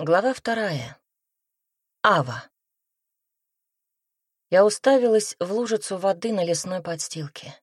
Глава вторая. Ава. Я уставилась в лужицу воды на лесной подстилке.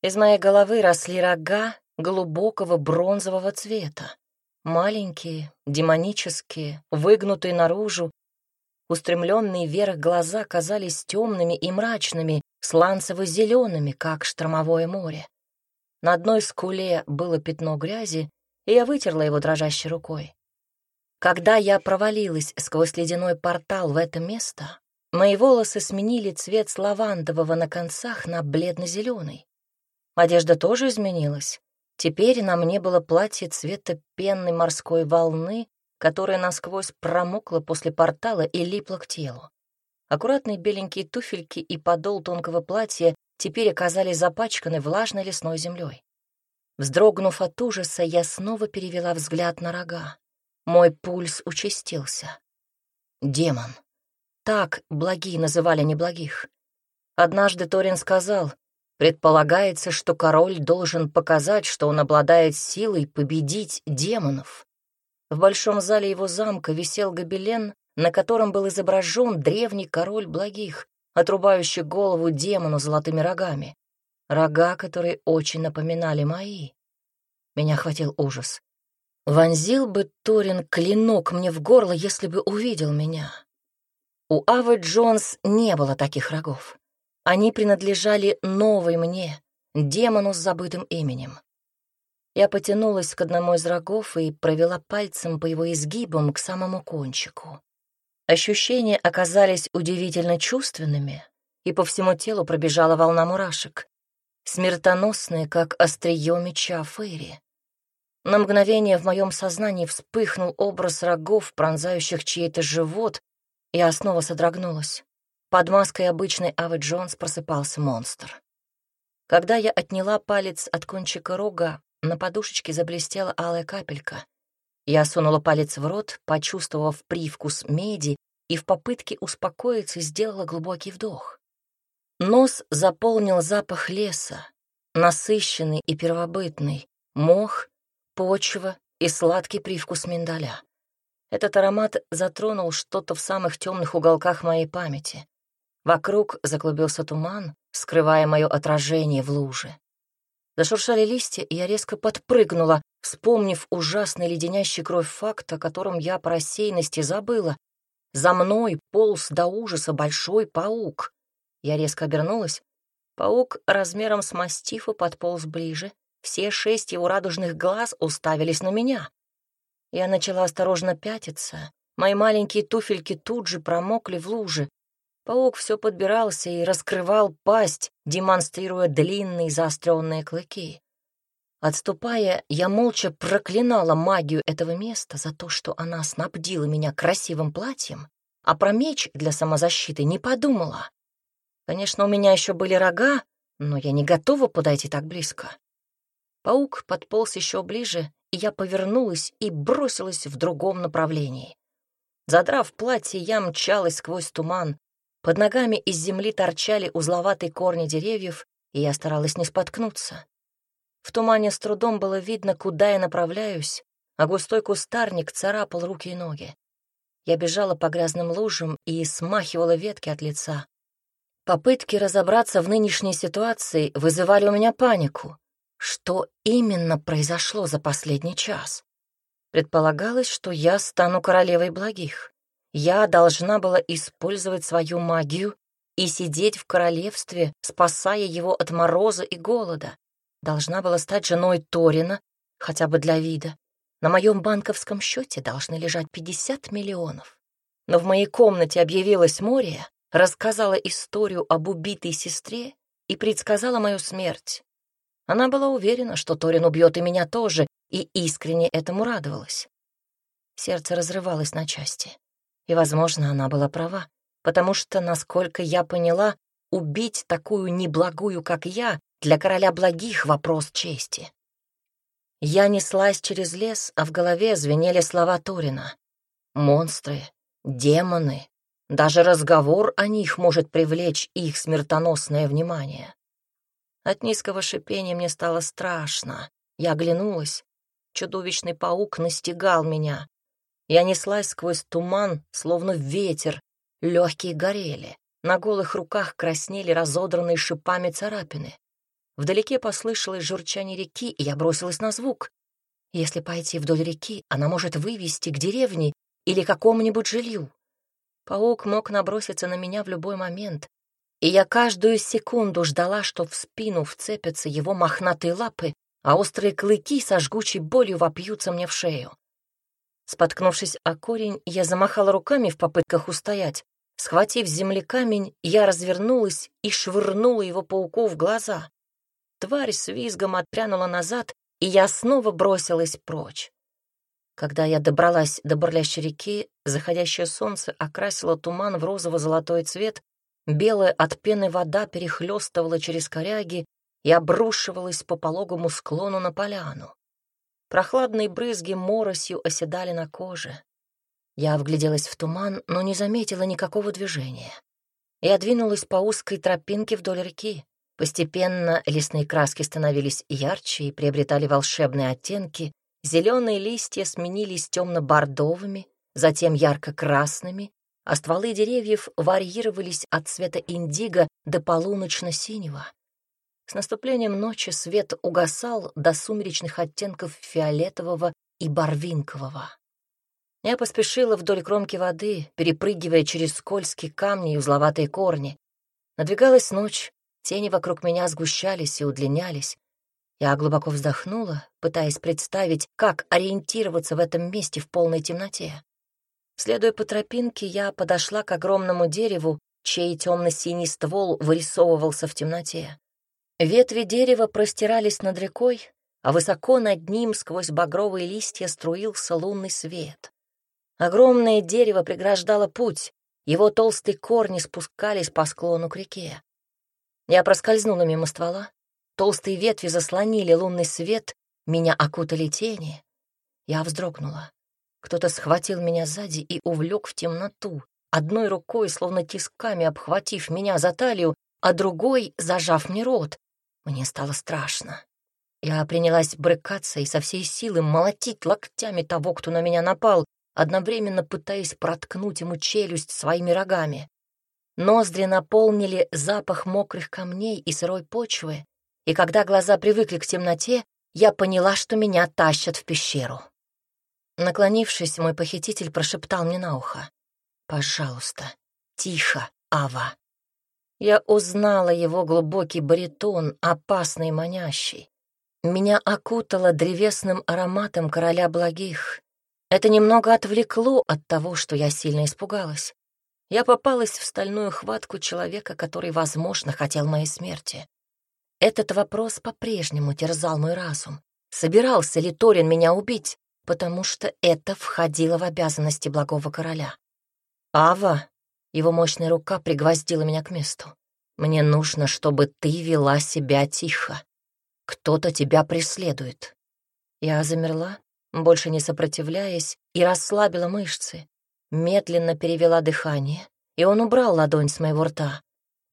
Из моей головы росли рога глубокого бронзового цвета. Маленькие, демонические, выгнутые наружу, устремленные вверх глаза казались темными и мрачными, сланцево-зелеными, как штормовое море. На одной скуле было пятно грязи, и я вытерла его дрожащей рукой. Когда я провалилась сквозь ледяной портал в это место, мои волосы сменили цвет с лавандового на концах на бледно-зеленый. Одежда тоже изменилась. Теперь на мне было платье цвета пенной морской волны, которая насквозь промокла после портала и липла к телу. Аккуратные беленькие туфельки и подол тонкого платья теперь оказались запачканы влажной лесной землей. Вздрогнув от ужаса, я снова перевела взгляд на рога. Мой пульс участился. Демон. Так благие называли неблагих. Однажды Торин сказал, предполагается, что король должен показать, что он обладает силой победить демонов. В большом зале его замка висел гобелен, на котором был изображен древний король благих, отрубающий голову демону золотыми рогами. Рога, которые очень напоминали мои. Меня охватил ужас. Вонзил бы Торин клинок мне в горло, если бы увидел меня. У Авы Джонс не было таких рогов. Они принадлежали новой мне, демону с забытым именем. Я потянулась к одному из рогов и провела пальцем по его изгибам к самому кончику. Ощущения оказались удивительно чувственными, и по всему телу пробежала волна мурашек, смертоносные, как острие меча Фейри. На мгновение в моем сознании вспыхнул образ рогов, пронзающих чей-то живот, и я снова содрогнулась. Под маской обычной Авы Джонс просыпался монстр. Когда я отняла палец от кончика рога, на подушечке заблестела алая капелька. Я сунула палец в рот, почувствовав привкус меди, и в попытке успокоиться сделала глубокий вдох. Нос заполнил запах леса, насыщенный и первобытный, мох почва и сладкий привкус миндаля. Этот аромат затронул что-то в самых темных уголках моей памяти. Вокруг заклубился туман, скрывая мое отражение в луже. Зашуршали листья, и я резко подпрыгнула, вспомнив ужасный леденящий кровь факт, о котором я по рассеянности забыла. За мной полз до ужаса большой паук. Я резко обернулась. Паук размером с мастифа подполз ближе, все шесть его радужных глаз уставились на меня. Я начала осторожно пятиться. Мои маленькие туфельки тут же промокли в луже. Паук все подбирался и раскрывал пасть, демонстрируя длинные заостренные клыки. Отступая, я молча проклинала магию этого места за то, что она снабдила меня красивым платьем, а про меч для самозащиты не подумала. Конечно, у меня еще были рога, но я не готова подойти так близко. Паук подполз еще ближе, и я повернулась и бросилась в другом направлении. Задрав платье, я мчалась сквозь туман. Под ногами из земли торчали узловатые корни деревьев, и я старалась не споткнуться. В тумане с трудом было видно, куда я направляюсь, а густой кустарник царапал руки и ноги. Я бежала по грязным лужам и смахивала ветки от лица. Попытки разобраться в нынешней ситуации вызывали у меня панику. Что именно произошло за последний час? Предполагалось, что я стану королевой благих. Я должна была использовать свою магию и сидеть в королевстве, спасая его от мороза и голода. Должна была стать женой Торина, хотя бы для вида. На моем банковском счете должны лежать 50 миллионов. Но в моей комнате объявилась Мория, рассказала историю об убитой сестре и предсказала мою смерть. Она была уверена, что Торин убьет и меня тоже, и искренне этому радовалась. Сердце разрывалось на части. И, возможно, она была права, потому что, насколько я поняла, убить такую неблагую, как я, для короля благих вопрос чести. Я неслась через лес, а в голове звенели слова Торина. Монстры, демоны, даже разговор о них может привлечь их смертоносное внимание. От низкого шипения мне стало страшно. Я оглянулась. Чудовищный паук настигал меня. Я неслась сквозь туман, словно ветер, легкие горели. На голых руках краснели разодранные шипами царапины. Вдалеке послышалось журчание реки, и я бросилась на звук. Если пойти вдоль реки, она может вывести к деревне или какому-нибудь жилью. Паук мог наброситься на меня в любой момент, и я каждую секунду ждала, что в спину вцепятся его мохнатые лапы, а острые клыки со жгучей болью вопьются мне в шею. Споткнувшись о корень, я замахала руками в попытках устоять. Схватив с земли камень, я развернулась и швырнула его пауку в глаза. Тварь с визгом отпрянула назад, и я снова бросилась прочь. Когда я добралась до бурлящей реки, заходящее солнце окрасило туман в розово-золотой цвет, белая от пены вода перехлестывала через коряги и обрушивалась по пологому склону на поляну. Прохладные брызги моросью оседали на коже. Я вгляделась в туман, но не заметила никакого движения. Я двинулась по узкой тропинке вдоль реки. Постепенно лесные краски становились ярче и приобретали волшебные оттенки. Зеленые листья сменились темно-бордовыми, затем ярко-красными, а стволы деревьев варьировались от цвета индиго до полуночно-синего. С наступлением ночи свет угасал до сумеречных оттенков фиолетового и барвинкового. Я поспешила вдоль кромки воды, перепрыгивая через скользкие камни и узловатые корни. Надвигалась ночь, Тени вокруг меня сгущались и удлинялись. Я глубоко вздохнула, пытаясь представить, как ориентироваться в этом месте в полной темноте. Следуя по тропинке, я подошла к огромному дереву, чей темно-синий ствол вырисовывался в темноте. Ветви дерева простирались над рекой, а высоко над ним сквозь багровые листья струился лунный свет. Огромное дерево преграждало путь, его толстые корни спускались по склону к реке. Я проскользнула мимо ствола. Толстые ветви заслонили лунный свет, меня окутали тени. Я вздрогнула. Кто-то схватил меня сзади и увлек в темноту, одной рукой, словно тисками обхватив меня за талию, а другой зажав мне рот. Мне стало страшно. Я принялась брыкаться и со всей силы молотить локтями того, кто на меня напал, одновременно пытаясь проткнуть ему челюсть своими рогами. Ноздри наполнили запах мокрых камней и сырой почвы, и когда глаза привыкли к темноте, я поняла, что меня тащат в пещеру. Наклонившись, мой похититель прошептал мне на ухо. «Пожалуйста, тихо, Ава». Я узнала его глубокий баритон, опасный и манящий. Меня окутало древесным ароматом короля благих. Это немного отвлекло от того, что я сильно испугалась. Я попалась в стальную хватку человека, который, возможно, хотел моей смерти. Этот вопрос по-прежнему терзал мой разум. Собирался ли Торин меня убить, потому что это входило в обязанности благого короля. «Ава!» — его мощная рука пригвоздила меня к месту. «Мне нужно, чтобы ты вела себя тихо. Кто-то тебя преследует». Я замерла, больше не сопротивляясь, и расслабила мышцы медленно перевела дыхание, и он убрал ладонь с моего рта.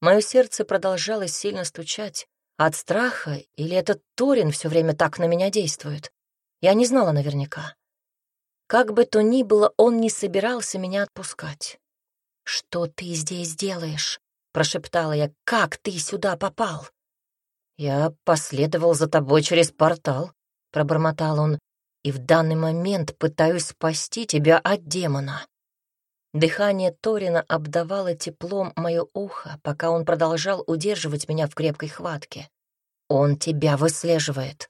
Мое сердце продолжало сильно стучать. От страха или этот Торин все время так на меня действует? Я не знала наверняка. Как бы то ни было, он не собирался меня отпускать. «Что ты здесь делаешь?» — прошептала я. «Как ты сюда попал?» «Я последовал за тобой через портал», — пробормотал он, «и в данный момент пытаюсь спасти тебя от демона». Дыхание Торина обдавало теплом мое ухо, пока он продолжал удерживать меня в крепкой хватке. «Он тебя выслеживает».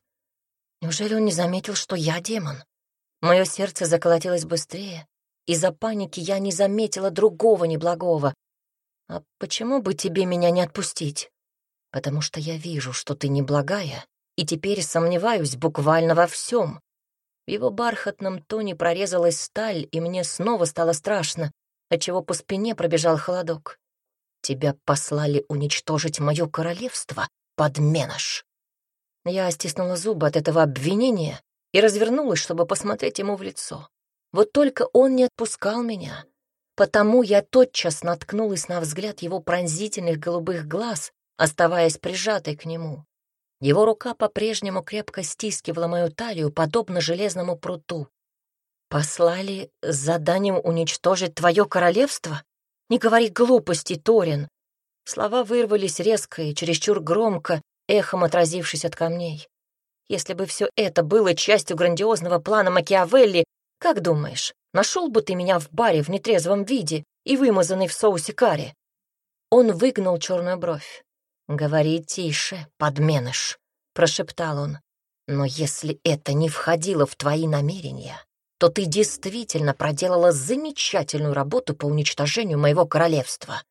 Неужели он не заметил, что я демон? Мое сердце заколотилось быстрее. Из-за паники я не заметила другого неблагого. А почему бы тебе меня не отпустить? Потому что я вижу, что ты неблагая, и теперь сомневаюсь буквально во всем. В его бархатном тоне прорезалась сталь, и мне снова стало страшно, отчего по спине пробежал холодок. «Тебя послали уничтожить мое королевство, подменыш!» Я стиснула зубы от этого обвинения и развернулась, чтобы посмотреть ему в лицо. Вот только он не отпускал меня, потому я тотчас наткнулась на взгляд его пронзительных голубых глаз, оставаясь прижатой к нему. Его рука по-прежнему крепко стискивала мою талию, подобно железному пруту. Послали с заданием уничтожить твое королевство? Не говори глупости, Торин. Слова вырвались резко и чересчур громко, эхом отразившись от камней. Если бы все это было частью грандиозного плана Макиавелли, как думаешь, нашел бы ты меня в баре в нетрезвом виде и вымазанный в соусе карри? Он выгнул черную бровь. «Говори тише, подменыш», — прошептал он. «Но если это не входило в твои намерения, то ты действительно проделала замечательную работу по уничтожению моего королевства.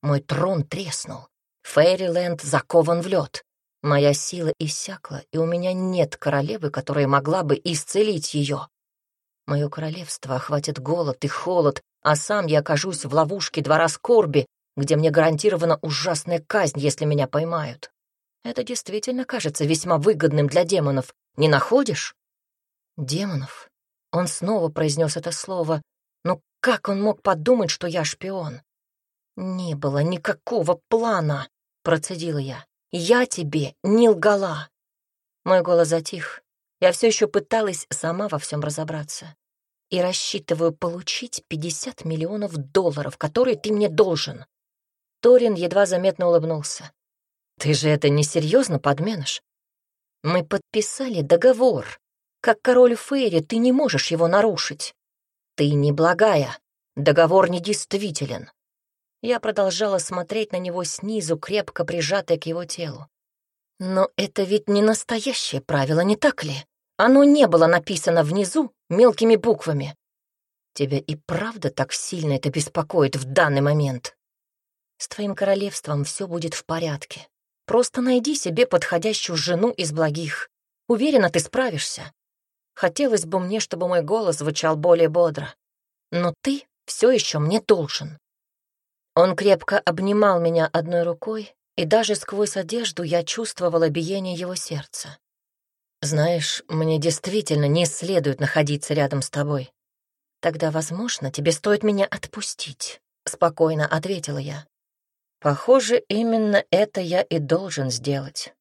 Мой трон треснул, Фейриленд закован в лед. Моя сила иссякла, и у меня нет королевы, которая могла бы исцелить ее. Мое королевство охватит голод и холод, а сам я окажусь в ловушке двора скорби, где мне гарантирована ужасная казнь, если меня поймают. Это действительно кажется весьма выгодным для демонов, не находишь? Демонов? Он снова произнес это слово. Ну как он мог подумать, что я шпион? Не было никакого плана, процедила я. Я тебе не лгала. Мой голос затих. Я все еще пыталась сама во всем разобраться. И рассчитываю получить 50 миллионов долларов, которые ты мне должен. Торин едва заметно улыбнулся. «Ты же это несерьезно подменишь? Мы подписали договор. Как король Фейри ты не можешь его нарушить. Ты неблагая. Договор недействителен». Я продолжала смотреть на него снизу, крепко прижатая к его телу. «Но это ведь не настоящее правило, не так ли? Оно не было написано внизу мелкими буквами. Тебя и правда так сильно это беспокоит в данный момент?» С твоим королевством все будет в порядке. Просто найди себе подходящую жену из благих. Уверена, ты справишься. Хотелось бы мне, чтобы мой голос звучал более бодро. Но ты все еще мне должен. Он крепко обнимал меня одной рукой, и даже сквозь одежду я чувствовала биение его сердца. «Знаешь, мне действительно не следует находиться рядом с тобой. Тогда, возможно, тебе стоит меня отпустить», — спокойно ответила я. Похоже, именно это я и должен сделать.